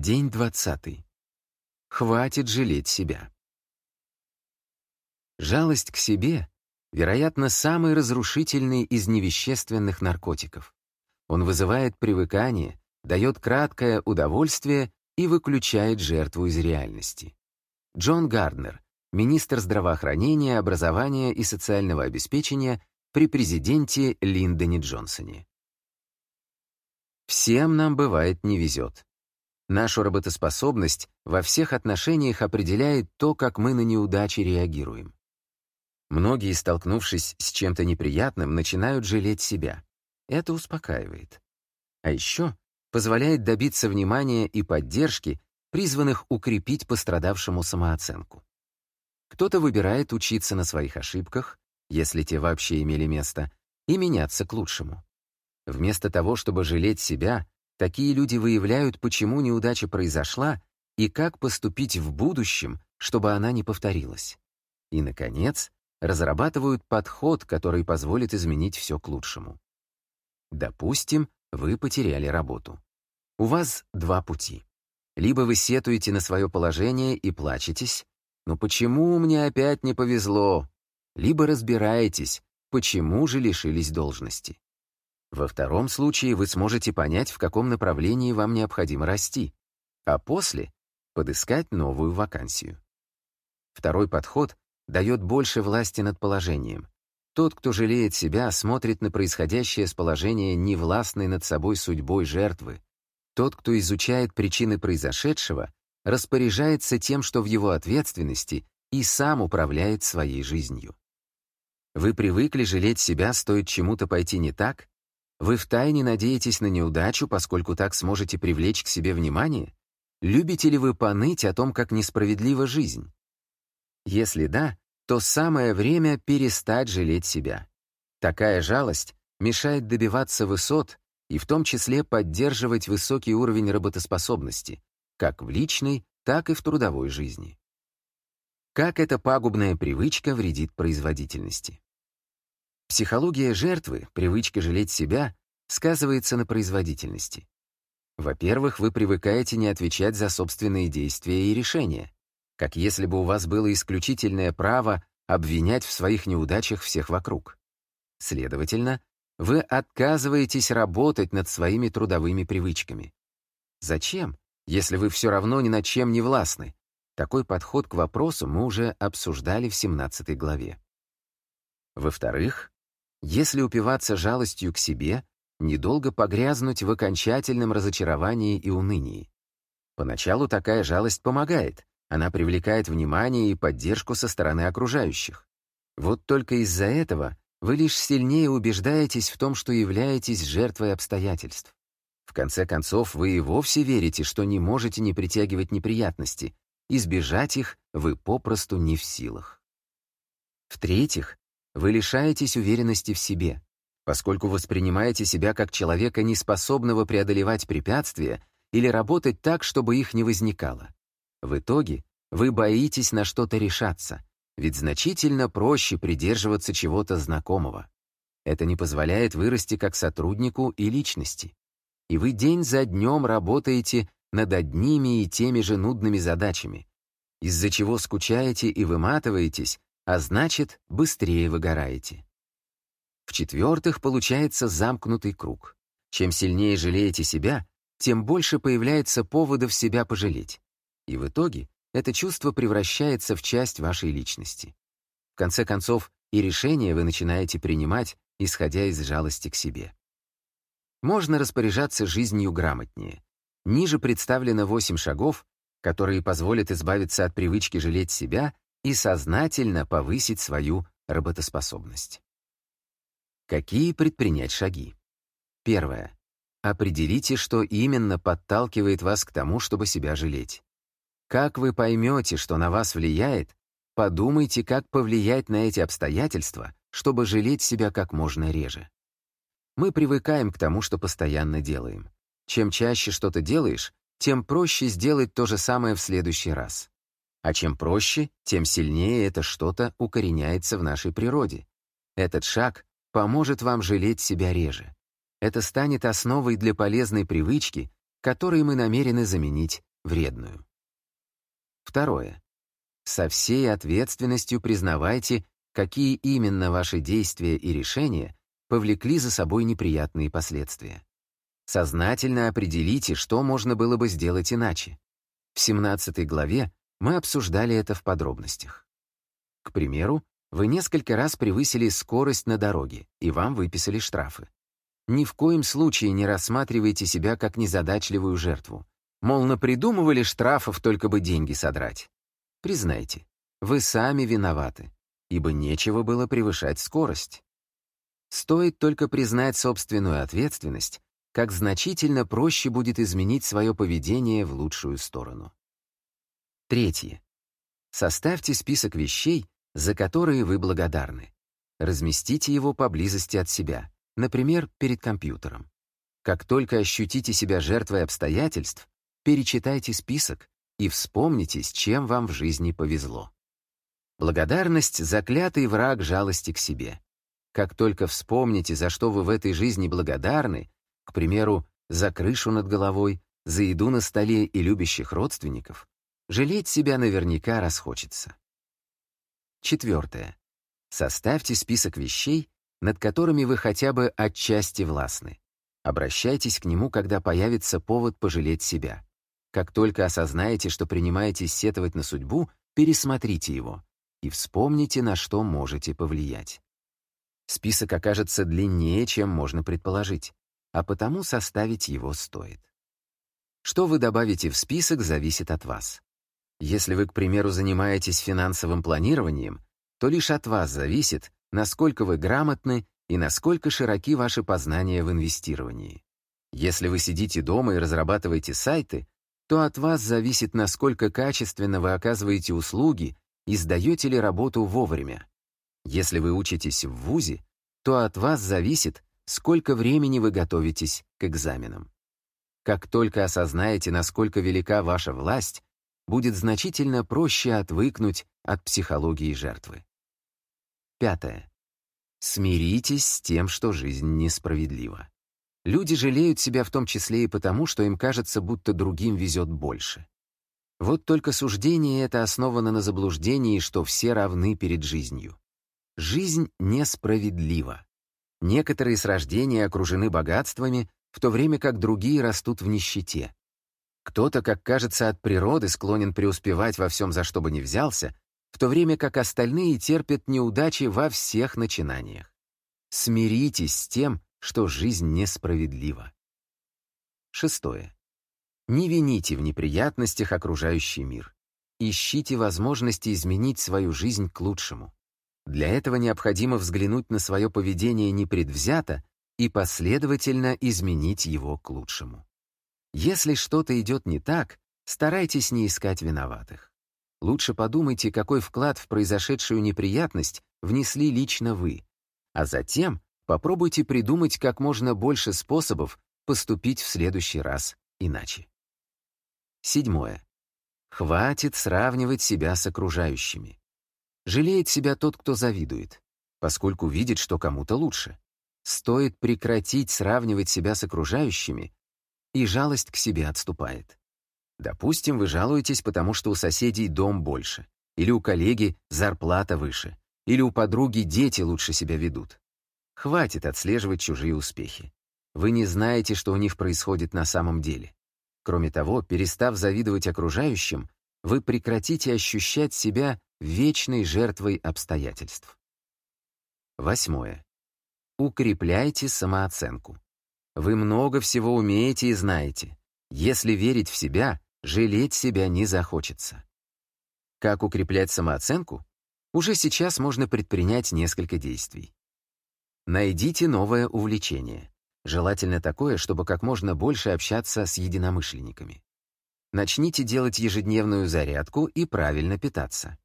День двадцатый. Хватит жалеть себя. Жалость к себе, вероятно, самый разрушительный из невещественных наркотиков. Он вызывает привыкание, дает краткое удовольствие и выключает жертву из реальности. Джон Гарднер, министр здравоохранения, образования и социального обеспечения при президенте Линдоне Джонсоне. Всем нам бывает не везет. Нашу работоспособность во всех отношениях определяет то, как мы на неудачи реагируем. Многие, столкнувшись с чем-то неприятным, начинают жалеть себя. Это успокаивает. А еще позволяет добиться внимания и поддержки, призванных укрепить пострадавшему самооценку. Кто-то выбирает учиться на своих ошибках, если те вообще имели место, и меняться к лучшему. Вместо того, чтобы жалеть себя, такие люди выявляют, почему неудача произошла и как поступить в будущем, чтобы она не повторилась. И, наконец, разрабатывают подход, который позволит изменить все к лучшему. Допустим, вы потеряли работу. У вас два пути. Либо вы сетуете на свое положение и плачетесь, «Но почему мне опять не повезло?» Либо разбираетесь, почему же лишились должности. Во втором случае вы сможете понять, в каком направлении вам необходимо расти, а после — подыскать новую вакансию. Второй подход дает больше власти над положением. Тот, кто жалеет себя, смотрит на происходящее с положения невластной над собой судьбой жертвы. Тот, кто изучает причины произошедшего, распоряжается тем, что в его ответственности, и сам управляет своей жизнью. Вы привыкли жалеть себя, стоит чему-то пойти не так? Вы втайне надеетесь на неудачу, поскольку так сможете привлечь к себе внимание? Любите ли вы поныть о том, как несправедлива жизнь? Если да, то самое время перестать жалеть себя. Такая жалость мешает добиваться высот и в том числе поддерживать высокий уровень работоспособности, как в личной, так и в трудовой жизни. Как эта пагубная привычка вредит производительности? Психология жертвы, привычка жалеть себя, сказывается на производительности. Во-первых, вы привыкаете не отвечать за собственные действия и решения, как если бы у вас было исключительное право обвинять в своих неудачах всех вокруг. Следовательно, вы отказываетесь работать над своими трудовыми привычками. Зачем, если вы все равно ни над чем не властны. Такой подход к вопросу мы уже обсуждали в 17 главе. Во-вторых, если упиваться жалостью к себе, недолго погрязнуть в окончательном разочаровании и унынии. Поначалу такая жалость помогает, она привлекает внимание и поддержку со стороны окружающих. Вот только из-за этого вы лишь сильнее убеждаетесь в том, что являетесь жертвой обстоятельств. В конце концов, вы и вовсе верите, что не можете не притягивать неприятности. Избежать их вы попросту не в силах. В-третьих, вы лишаетесь уверенности в себе, поскольку воспринимаете себя как человека, неспособного преодолевать препятствия или работать так, чтобы их не возникало. В итоге вы боитесь на что-то решаться, ведь значительно проще придерживаться чего-то знакомого. Это не позволяет вырасти как сотруднику и личности и вы день за днем работаете над одними и теми же нудными задачами, из-за чего скучаете и выматываетесь, а значит, быстрее выгораете. В-четвертых, получается замкнутый круг. Чем сильнее жалеете себя, тем больше появляется поводов себя пожалеть. И в итоге это чувство превращается в часть вашей личности. В конце концов, и решения вы начинаете принимать, исходя из жалости к себе. Можно распоряжаться жизнью грамотнее. Ниже представлено 8 шагов, которые позволят избавиться от привычки жалеть себя и сознательно повысить свою работоспособность. Какие предпринять шаги? Первое. Определите, что именно подталкивает вас к тому, чтобы себя жалеть. Как вы поймете, что на вас влияет, подумайте, как повлиять на эти обстоятельства, чтобы жалеть себя как можно реже. Мы привыкаем к тому, что постоянно делаем. Чем чаще что-то делаешь, тем проще сделать то же самое в следующий раз. А чем проще, тем сильнее это что-то укореняется в нашей природе. Этот шаг поможет вам жалеть себя реже. Это станет основой для полезной привычки, которой мы намерены заменить вредную. Второе. Со всей ответственностью признавайте, какие именно ваши действия и решения повлекли за собой неприятные последствия. Сознательно определите, что можно было бы сделать иначе. В 17 главе мы обсуждали это в подробностях. К примеру, вы несколько раз превысили скорость на дороге, и вам выписали штрафы. Ни в коем случае не рассматривайте себя как незадачливую жертву. Мол, напридумывали штрафов, только бы деньги содрать. Признайте, вы сами виноваты, ибо нечего было превышать скорость. Стоит только признать собственную ответственность, как значительно проще будет изменить свое поведение в лучшую сторону. Третье. Составьте список вещей, за которые вы благодарны. Разместите его поблизости от себя, например, перед компьютером. Как только ощутите себя жертвой обстоятельств, перечитайте список и вспомните, с чем вам в жизни повезло. Благодарность — заклятый враг жалости к себе. Как только вспомните, за что вы в этой жизни благодарны, к примеру, за крышу над головой, за еду на столе и любящих родственников, жалеть себя наверняка расхочется. Четвертое. Составьте список вещей, над которыми вы хотя бы отчасти властны. Обращайтесь к нему, когда появится повод пожалеть себя. Как только осознаете, что принимаетесь сетовать на судьбу, пересмотрите его и вспомните, на что можете повлиять. Список окажется длиннее, чем можно предположить, а потому составить его стоит. Что вы добавите в список, зависит от вас. Если вы, к примеру, занимаетесь финансовым планированием, то лишь от вас зависит, насколько вы грамотны и насколько широки ваши познания в инвестировании. Если вы сидите дома и разрабатываете сайты, то от вас зависит, насколько качественно вы оказываете услуги и сдаете ли работу вовремя. Если вы учитесь в ВУЗе, то от вас зависит, сколько времени вы готовитесь к экзаменам. Как только осознаете, насколько велика ваша власть, будет значительно проще отвыкнуть от психологии жертвы. Пятое. Смиритесь с тем, что жизнь несправедлива. Люди жалеют себя в том числе и потому, что им кажется, будто другим везет больше. Вот только суждение это основано на заблуждении, что все равны перед жизнью. Жизнь несправедлива. Некоторые с рождения окружены богатствами, в то время как другие растут в нищете. Кто-то, как кажется, от природы склонен преуспевать во всем, за что бы ни взялся, в то время как остальные терпят неудачи во всех начинаниях. Смиритесь с тем, что жизнь несправедлива. Шестое. Не вините в неприятностях окружающий мир. Ищите возможности изменить свою жизнь к лучшему. Для этого необходимо взглянуть на свое поведение непредвзято и последовательно изменить его к лучшему. Если что-то идет не так, старайтесь не искать виноватых. Лучше подумайте, какой вклад в произошедшую неприятность внесли лично вы, а затем попробуйте придумать как можно больше способов поступить в следующий раз иначе. Седьмое. Хватит сравнивать себя с окружающими. Жалеет себя тот, кто завидует, поскольку видит, что кому-то лучше. Стоит прекратить сравнивать себя с окружающими и жалость к себе отступает. Допустим, вы жалуетесь, потому что у соседей дом больше, или у коллеги зарплата выше, или у подруги дети лучше себя ведут. Хватит отслеживать чужие успехи. Вы не знаете, что у них происходит на самом деле. Кроме того, перестав завидовать окружающим, вы прекратите ощущать себя вечной жертвой обстоятельств. Восьмое. Укрепляйте самооценку. Вы много всего умеете и знаете. Если верить в себя, жалеть себя не захочется. Как укреплять самооценку? Уже сейчас можно предпринять несколько действий. Найдите новое увлечение. Желательно такое, чтобы как можно больше общаться с единомышленниками. Начните делать ежедневную зарядку и правильно питаться.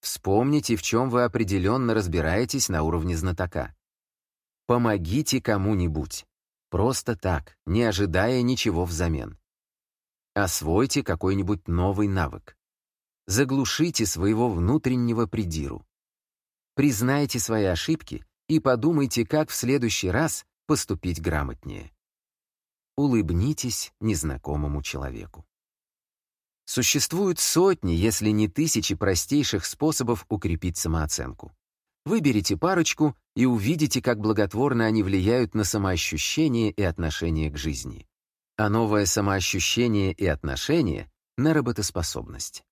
Вспомните, в чем вы определенно разбираетесь на уровне знатока. Помогите кому-нибудь. Просто так, не ожидая ничего взамен. Освойте какой-нибудь новый навык. Заглушите своего внутреннего придиру. Признайте свои ошибки и подумайте, как в следующий раз поступить грамотнее. Улыбнитесь незнакомому человеку. Существуют сотни, если не тысячи простейших способов укрепить самооценку. Выберите парочку и увидите, как благотворно они влияют на самоощущение и отношение к жизни. А новое самоощущение и отношение — на работоспособность.